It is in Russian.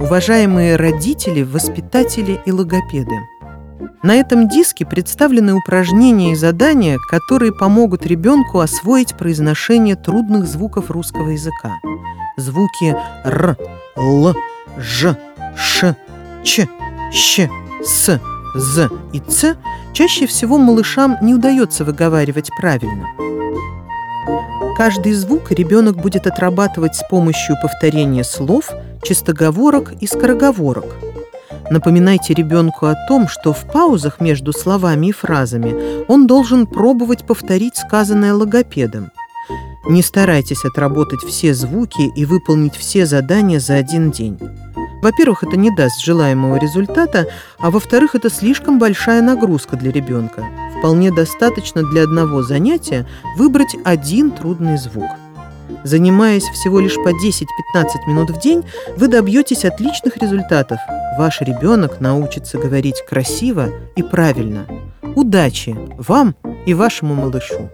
Уважаемые родители, воспитатели и логопеды, на этом диске представлены упражнения и задания, которые помогут ребенку освоить произношение трудных звуков русского языка. Звуки Р, Л, Ж, Ш, Ч, Щ, С, З и Ц чаще всего малышам не удается выговаривать правильно. Каждый звук ребенок будет отрабатывать с помощью повторения слов, чистоговорок и скороговорок – Напоминайте ребенку о том, что в паузах между словами и фразами он должен пробовать повторить сказанное логопедом. Не старайтесь отработать все звуки и выполнить все задания за один день. Во-первых, это не даст желаемого результата, а во-вторых, это слишком большая нагрузка для ребенка. Вполне достаточно для одного занятия выбрать один трудный звук – Занимаясь всего лишь по 10-15 минут в день, вы добьетесь отличных результатов. Ваш ребенок научится говорить красиво и правильно. Удачи вам и вашему малышу!